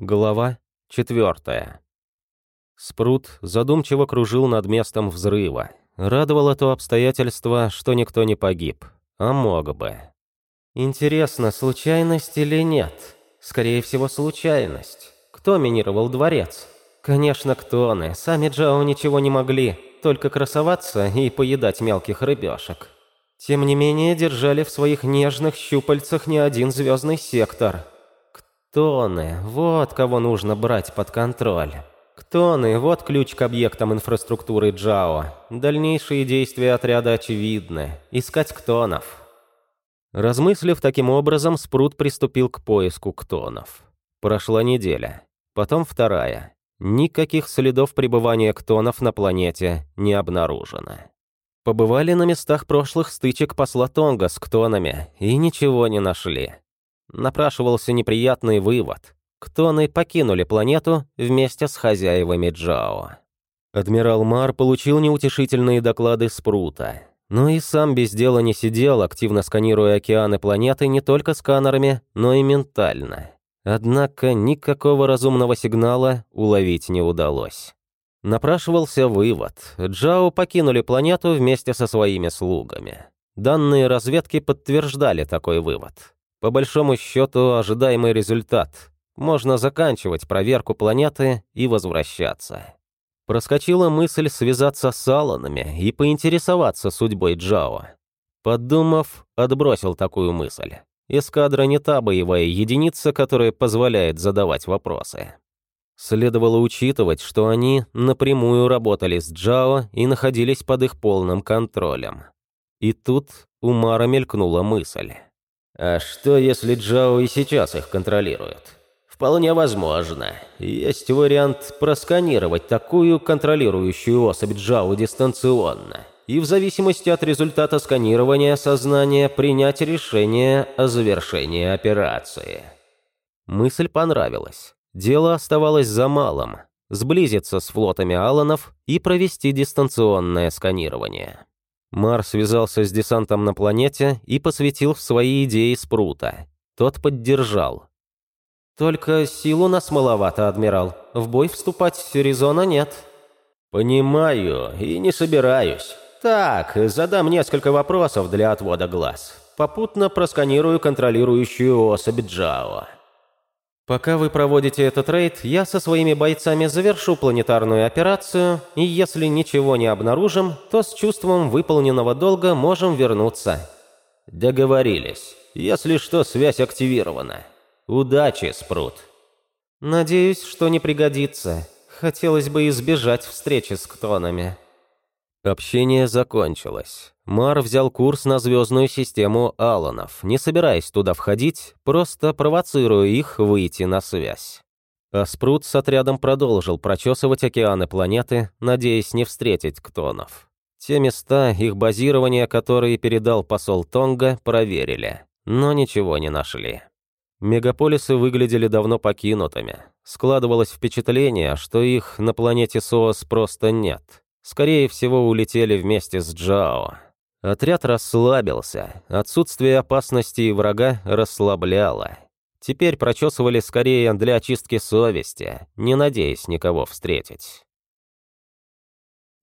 Глава четвертая. Спрут задумчиво кружил над местом взрыва. Радовало то обстоятельство, что никто не погиб. А мог бы. Интересно, случайность или нет? Скорее всего, случайность. Кто минировал дворец? Конечно, Ктоны. Сами Джао ничего не могли, только красоваться и поедать мелких рыбешек. Тем не менее, держали в своих нежных щупальцах не один звездный сектор – Ктоны, вот кого нужно брать под контроль. Ктоны, вот ключ к объектам инфраструктуры Джао. Дальнейшие действия отряда очевидны. Искать ктонов. Размыслив таким образом, Спрут приступил к поиску ктонов. Прошла неделя. Потом вторая. Никаких следов пребывания ктонов на планете не обнаружено. Побывали на местах прошлых стычек посла Тонга с ктонами и ничего не нашли напрашивался неприятный вывод. Ктоны покинули планету вместе с хозяевами Джао. Адмирал Мар получил неутешительные доклады Спрута, но и сам без дела не сидел, активно сканируя океаны планеты не только сканерами, но и ментально. Однако никакого разумного сигнала уловить не удалось. Напрашивался вывод. Джао покинули планету вместе со своими слугами. Данные разведки подтверждали такой вывод. По большому счету, ожидаемый результат. Можно заканчивать проверку планеты и возвращаться. Проскочила мысль связаться с Алланами и поинтересоваться судьбой Джао. Подумав, отбросил такую мысль. Эскадра не та боевая единица, которая позволяет задавать вопросы. Следовало учитывать, что они напрямую работали с Джао и находились под их полным контролем. И тут у Мара мелькнула мысль. А что, если Джао и сейчас их контролирует? Вполне возможно. Есть вариант просканировать такую контролирующую особь Джао дистанционно и в зависимости от результата сканирования сознания принять решение о завершении операции. Мысль понравилась. Дело оставалось за малым – сблизиться с флотами Аланов и провести дистанционное сканирование. Мар связался с десантом на планете и посвятил в свои идеи Спрута. Тот поддержал. «Только сил у нас маловато, адмирал. В бой вступать резона нет». «Понимаю и не собираюсь. Так, задам несколько вопросов для отвода глаз. Попутно просканирую контролирующую особь Джао». Пока вы проводите этот рейд, я со своими бойцами завершу планетарную операцию, и если ничего не обнаружим, то с чувством выполненного долга можем вернуться. Договорились. Если что, связь активирована. Удачи, Спрут. Надеюсь, что не пригодится. Хотелось бы избежать встречи с ктонами. Общение закончилось. Мар взял курс на звездную систему Алланов, не собираясь туда входить, просто провоцируя их выйти на связь. А Спрут с отрядом продолжил прочесывать океаны планеты, надеясь не встретить ктонов. Те места, их базирования, которые передал посол Тонга, проверили, но ничего не нашли. Мегаполисы выглядели давно покинутыми. Складывалось впечатление, что их на планете Соос просто нет скорее всего, улетели вместе с Джао. Отряд расслабился, отсутствие опасности и врага расслабляло. Теперь прочесывали скорее для очистки совести, не надеясь никого встретить.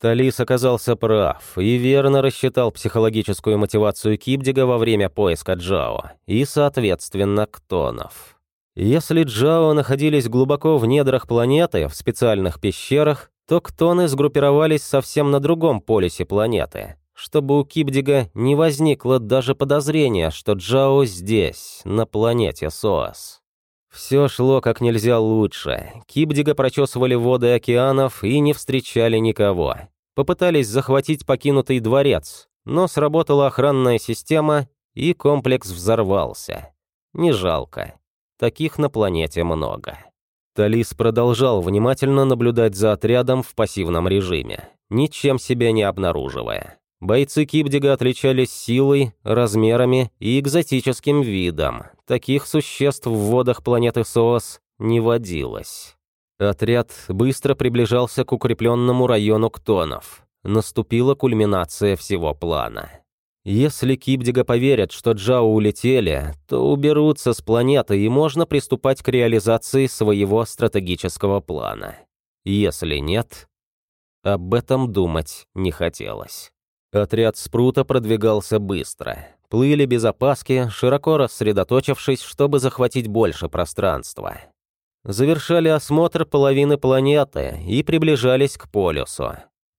Талис оказался прав и верно рассчитал психологическую мотивацию Кибдига во время поиска Джао и, соответственно, Ктонов. Если Джао находились глубоко в недрах планеты, в специальных пещерах, то ктоны сгруппировались совсем на другом полюсе планеты, чтобы у Кибдига не возникло даже подозрения, что Джао здесь, на планете Соас. Все шло как нельзя лучше. Кибдига прочесывали воды океанов и не встречали никого. Попытались захватить покинутый дворец, но сработала охранная система, и комплекс взорвался. Не жалко. Таких на планете много. Талис продолжал внимательно наблюдать за отрядом в пассивном режиме, ничем себя не обнаруживая. Бойцы Кибдига отличались силой, размерами и экзотическим видом. Таких существ в водах планеты Соос не водилось. Отряд быстро приближался к укрепленному району Ктонов. Наступила кульминация всего плана. Если Кибдига поверят, что Джао улетели, то уберутся с планеты и можно приступать к реализации своего стратегического плана. Если нет, об этом думать не хотелось. Отряд Спрута продвигался быстро. Плыли без опаски, широко рассредоточившись, чтобы захватить больше пространства. Завершали осмотр половины планеты и приближались к полюсу.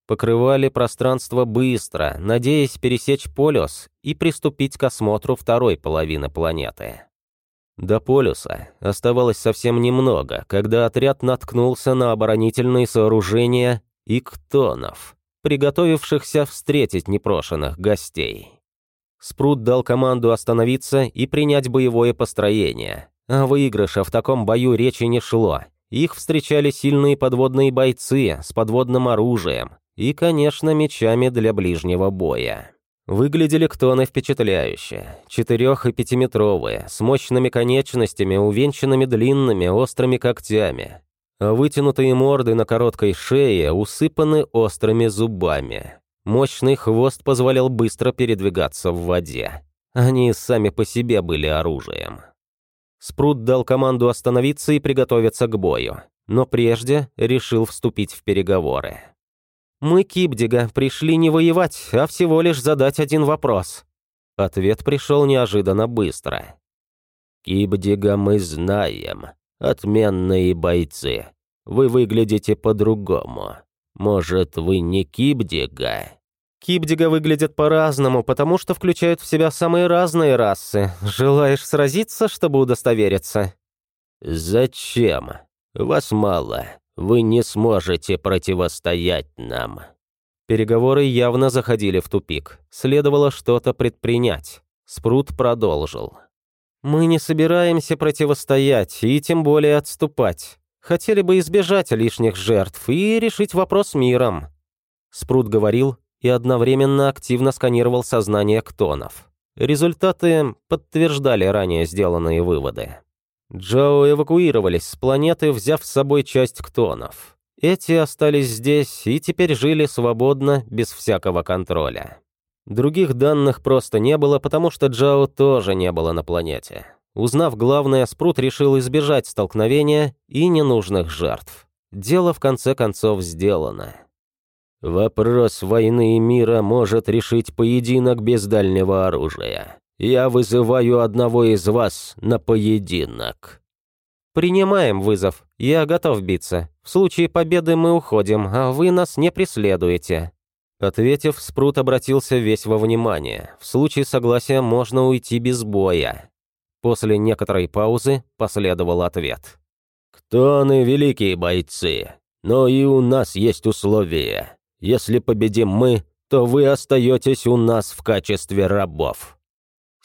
Покрывали пространство быстро, надеясь пересечь полюс и приступить к осмотру второй половины планеты. До полюса оставалось совсем немного, когда отряд наткнулся на оборонительные сооружения и ктонов, приготовившихся встретить непрошенных гостей. Спрут дал команду остановиться и принять боевое построение, о выигрыше в таком бою речи не шло. Их встречали сильные подводные бойцы с подводным оружием и, конечно, мечами для ближнего боя. Выглядели ктоны впечатляюще. Четырех- и пятиметровые, с мощными конечностями, увенчанными длинными острыми когтями. А вытянутые морды на короткой шее усыпаны острыми зубами. Мощный хвост позволял быстро передвигаться в воде. Они сами по себе были оружием. Спрут дал команду остановиться и приготовиться к бою, но прежде решил вступить в переговоры. «Мы, Кибдига, пришли не воевать, а всего лишь задать один вопрос». Ответ пришел неожиданно быстро. «Кибдига мы знаем. Отменные бойцы. Вы выглядите по-другому. Может, вы не Кибдига?» Кибдига выглядят по-разному, потому что включают в себя самые разные расы. Желаешь сразиться, чтобы удостовериться?» «Зачем? Вас мало. Вы не сможете противостоять нам». Переговоры явно заходили в тупик. Следовало что-то предпринять. Спрут продолжил. «Мы не собираемся противостоять и тем более отступать. Хотели бы избежать лишних жертв и решить вопрос миром». Спрут говорил, и одновременно активно сканировал сознание ктонов. Результаты подтверждали ранее сделанные выводы. Джао эвакуировались с планеты, взяв с собой часть ктонов. Эти остались здесь и теперь жили свободно, без всякого контроля. Других данных просто не было, потому что Джао тоже не было на планете. Узнав главное, Спрут решил избежать столкновения и ненужных жертв. Дело в конце концов сделано. Вопрос войны и мира может решить поединок без дальнего оружия. Я вызываю одного из вас на поединок. Принимаем вызов. Я готов биться. В случае победы мы уходим, а вы нас не преследуете. Ответив, Спрут обратился весь во внимание. В случае согласия можно уйти без боя. После некоторой паузы последовал ответ. «Кто они великие бойцы? Но и у нас есть условия. Если победим мы, то вы остаетесь у нас в качестве рабов».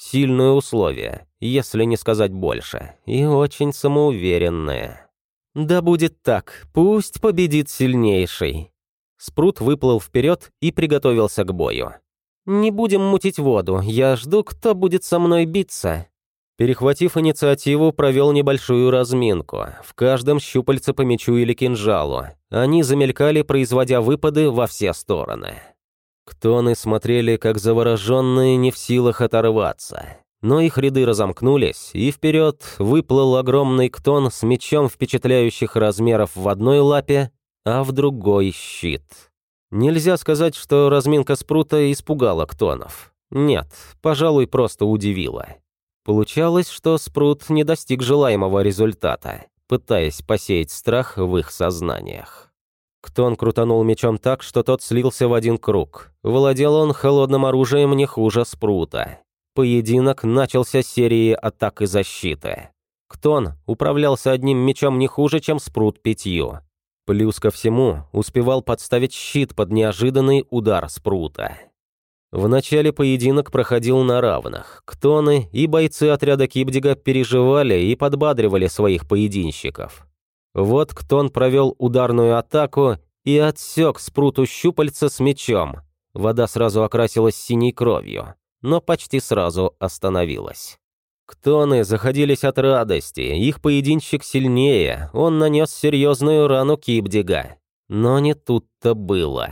Сильное условие, если не сказать больше, и очень самоуверенное. «Да будет так, пусть победит сильнейший». Спрут выплыл вперед и приготовился к бою. «Не будем мутить воду, я жду, кто будет со мной биться». Перехватив инициативу, провел небольшую разминку. В каждом щупальце по мечу или кинжалу. Они замелькали, производя выпады во все стороны. Ктоны смотрели, как завороженные, не в силах оторваться. Но их ряды разомкнулись, и вперед выплыл огромный ктон с мечом впечатляющих размеров в одной лапе, а в другой щит. Нельзя сказать, что разминка спрута испугала ктонов. Нет, пожалуй, просто удивила. Получалось, что Спрут не достиг желаемого результата, пытаясь посеять страх в их сознаниях. Ктон крутанул мечом так, что тот слился в один круг. Владел он холодным оружием не хуже Спрута. Поединок начался серией атак и защиты. Ктон управлялся одним мечом не хуже, чем Спрут пятью. Плюс ко всему, успевал подставить щит под неожиданный удар Спрута. В начале поединок проходил на равных. Ктоны и бойцы отряда Кибдига переживали и подбадривали своих поединщиков. Вот Ктон провел ударную атаку и отсек спруту щупальца с мечом. Вода сразу окрасилась синей кровью, но почти сразу остановилась. Ктоны заходились от радости, их поединщик сильнее, он нанес серьезную рану Кибдига. Но не тут-то было.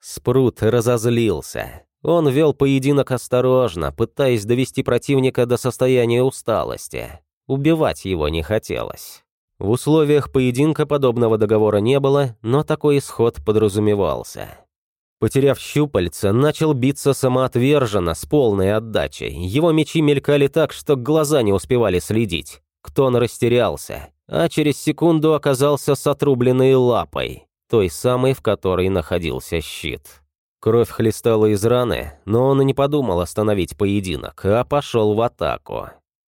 Спрут разозлился. Он вел поединок осторожно, пытаясь довести противника до состояния усталости. Убивать его не хотелось. В условиях поединка подобного договора не было, но такой исход подразумевался. Потеряв щупальца, начал биться самоотверженно, с полной отдачей. Его мечи мелькали так, что глаза не успевали следить. Ктон растерялся, а через секунду оказался с отрубленной лапой, той самой, в которой находился щит. Кровь хлестала из раны, но он и не подумал остановить поединок, а пошел в атаку.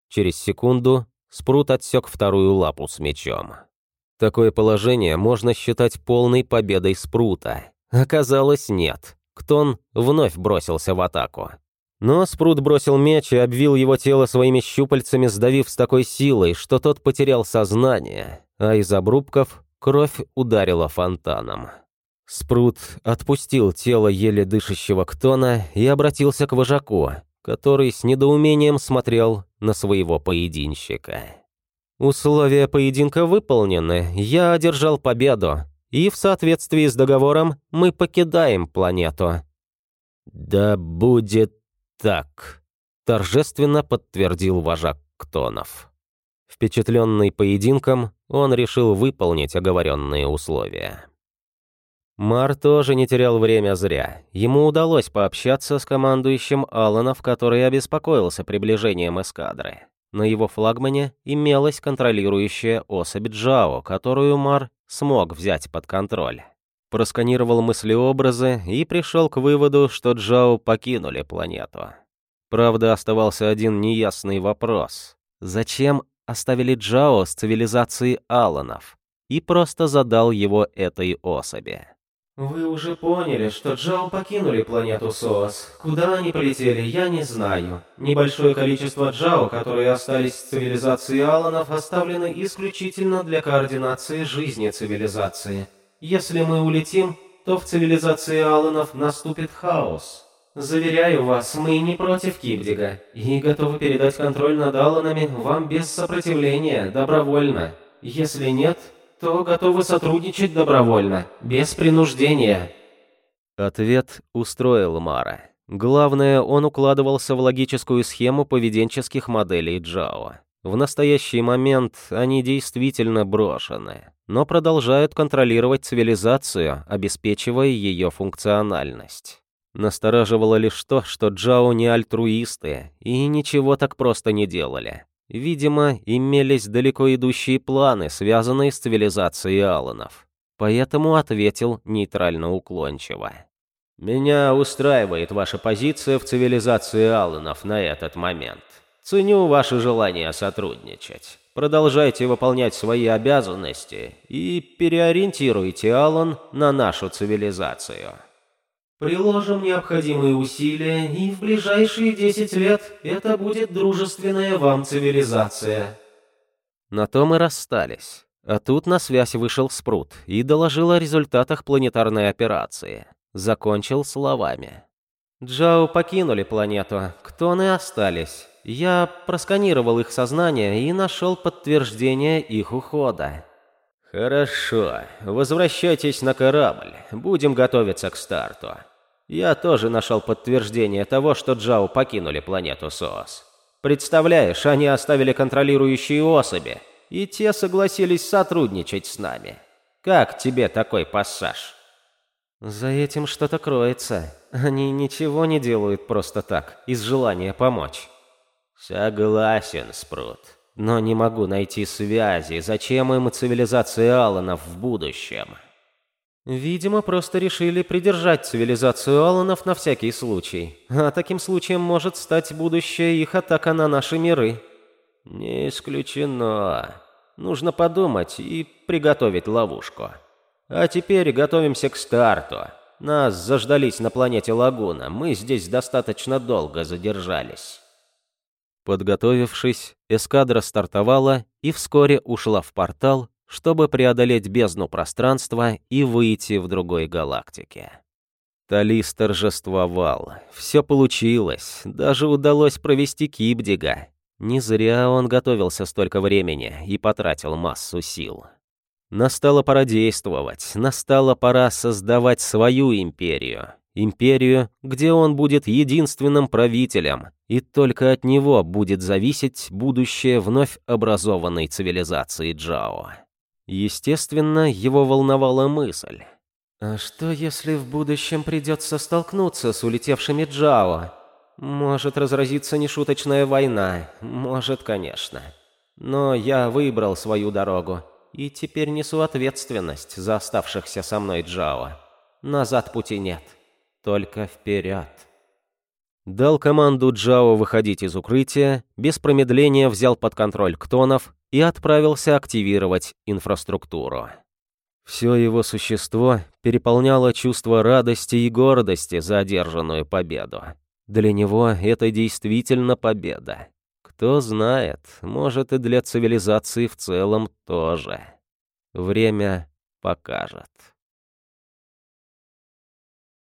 Через секунду Спрут отсек вторую лапу с мечом. Такое положение можно считать полной победой Спрута. Оказалось, нет. Ктон вновь бросился в атаку. Но Спрут бросил меч и обвил его тело своими щупальцами, сдавив с такой силой, что тот потерял сознание, а из обрубков кровь ударила фонтаном. Спрут отпустил тело еле дышащего Ктона и обратился к вожаку, который с недоумением смотрел на своего поединщика. «Условия поединка выполнены, я одержал победу, и в соответствии с договором мы покидаем планету». «Да будет так», — торжественно подтвердил вожак Ктонов. Впечатленный поединком, он решил выполнить оговоренные условия. Мар тоже не терял время зря. Ему удалось пообщаться с командующим Алланов, который обеспокоился приближением эскадры. На его флагмане имелась контролирующая особь Джао, которую Мар смог взять под контроль. Просканировал мыслеобразы и пришел к выводу, что Джао покинули планету. Правда, оставался один неясный вопрос. Зачем оставили Джао с цивилизацией Алланов? И просто задал его этой особи. «Вы уже поняли, что Джао покинули планету Соос. Куда они полетели, я не знаю. Небольшое количество Джао, которые остались в цивилизации Аланов, оставлены исключительно для координации жизни цивилизации. Если мы улетим, то в цивилизации Аланов наступит хаос. Заверяю вас, мы не против Кибдига и готовы передать контроль над Аланами вам без сопротивления, добровольно. Если нет, то готовы сотрудничать добровольно, без принуждения». Ответ устроил Мара. Главное, он укладывался в логическую схему поведенческих моделей Джао. В настоящий момент они действительно брошены, но продолжают контролировать цивилизацию, обеспечивая ее функциональность. Настораживало лишь то, что Джао не альтруисты и ничего так просто не делали. Видимо, имелись далеко идущие планы, связанные с цивилизацией Алланов. Поэтому ответил нейтрально уклончиво. «Меня устраивает ваша позиция в цивилизации Алланов на этот момент. Ценю ваше желание сотрудничать. Продолжайте выполнять свои обязанности и переориентируйте Аллан на нашу цивилизацию». Приложим необходимые усилия, и в ближайшие 10 лет это будет дружественная вам цивилизация. На том и расстались. А тут на связь вышел Спрут и доложил о результатах планетарной операции. Закончил словами. Джао покинули планету, Ктоны остались. Я просканировал их сознание и нашел подтверждение их ухода. «Хорошо. Возвращайтесь на корабль. Будем готовиться к старту. Я тоже нашел подтверждение того, что Джао покинули планету Соос. Представляешь, они оставили контролирующие особи, и те согласились сотрудничать с нами. Как тебе такой пассаж? За этим что-то кроется. Они ничего не делают просто так, из желания помочь. Согласен, Спрут. Но не могу найти связи, зачем им цивилизация Аланов в будущем. Видимо, просто решили придержать цивилизацию Аланов на всякий случай. А таким случаем может стать будущая их атака на наши миры. Не исключено. Нужно подумать и приготовить ловушку. А теперь готовимся к старту. Нас заждались на планете Лагуна. Мы здесь достаточно долго задержались. Подготовившись, эскадра стартовала и вскоре ушла в портал, чтобы преодолеть бездну пространства и выйти в другой галактике. Талис торжествовал. Все получилось. Даже удалось провести Кибдига. Не зря он готовился столько времени и потратил массу сил. Настала пора действовать, настала пора создавать свою империю. Империю, где он будет единственным правителем, и только от него будет зависеть будущее вновь образованной цивилизации Джао. Естественно, его волновала мысль. «А что, если в будущем придется столкнуться с улетевшими Джао? Может разразиться нешуточная война, может, конечно. Но я выбрал свою дорогу, и теперь несу ответственность за оставшихся со мной Джао. Назад пути нет, только вперед. Дал команду Джао выходить из укрытия, без промедления взял под контроль Ктонов и отправился активировать инфраструктуру. Все его существо переполняло чувство радости и гордости за одержанную победу. Для него это действительно победа. Кто знает, может и для цивилизации в целом тоже. Время покажет.